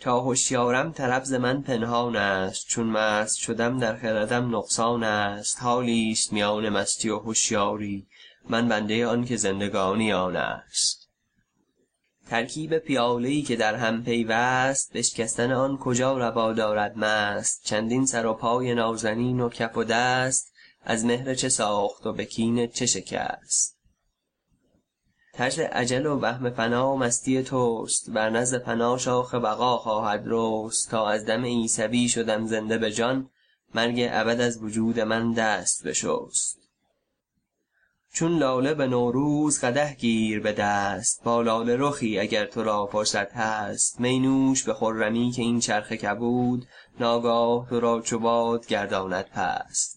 تا هوشیارم طرب ز من پنهان است چون مست شدم در خردم نقصان است. حالی است میان مستی و هوشیاری من بنده آن که زندگانی آن است. ترکیب پیاله ای که در هم پیوست بشکستن آن کجا روا دارد مست؟ چندین سر و پای نازنین و کف و دست از مهر چه ساخت و به کین چه شکست؟ طرز اجل و وهم فنا مستی توست. بر نزد فنا شاخ بقا خواهد رست. تا از دم عیسوی شدم زنده به جان مرگ ابد از وجود من دست بشست. چون لاله به نوروز قدح گیر به دست با لاله رخی اگر تو را فرصت هست. می نوش به خرمی که این چرخ کبود ناگاه تو را چو باد گرداند پست.